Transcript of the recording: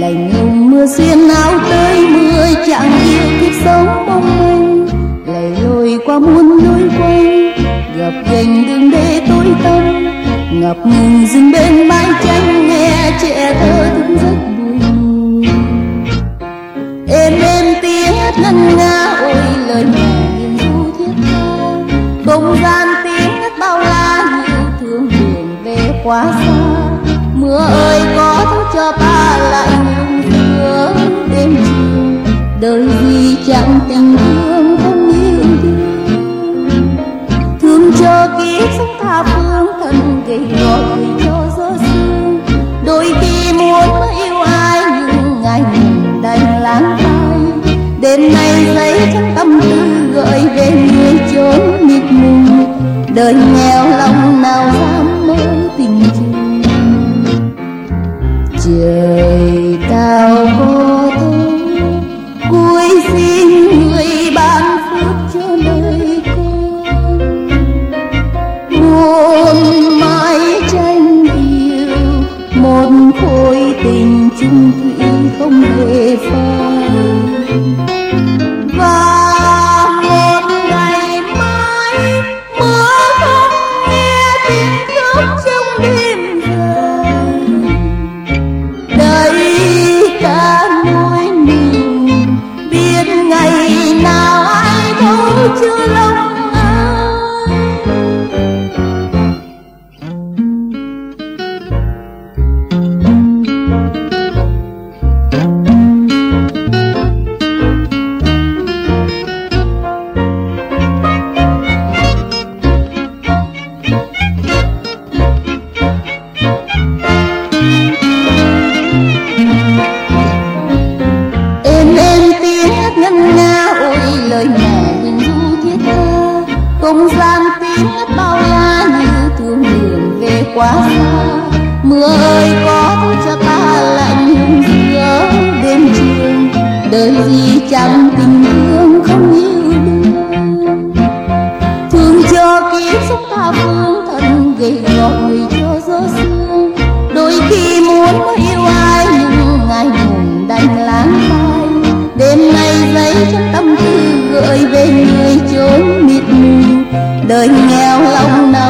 lành lùng mưa xuyên áo tới mưa chẳng yêu kiếp sống qua muôn lối quanh gặp gành đường đê tối tăm, ngập ngừng dừng bên mái tranh nghe trẻ thơ thức giấc buồn êm êm tiếng hát ngân nga ôi lời mẹ hiền du thiết tha, không gian tiếng hát bao la như thương đường về quá xa. Mưa ơi, có thức cho ta lại lùng giữa đêm chiều, đời gì chẳng tình thương. Tiếc sống tha phương thân gầy gò gửi cho gió sương đôi khi muốn yêu ai nhưng ngày mình đành lãng phai. Đêm nay lấy trong tâm tư gợi về người chốn mịt mùng đời nghèo lòng mưa ơi có cho ta lại nhung giữa đêm trường. Đời gì chẳng tình thương, không yêu đương thương cho kiếp sống ta vương thân, gầy gò người cho gió sương đôi khi muốn có yêu ai, nhưng ngày ngủ đành lãng tai đêm nay giấy trong tâm tư gợi về người chốn mịt mù. Đời nghèo lòng nào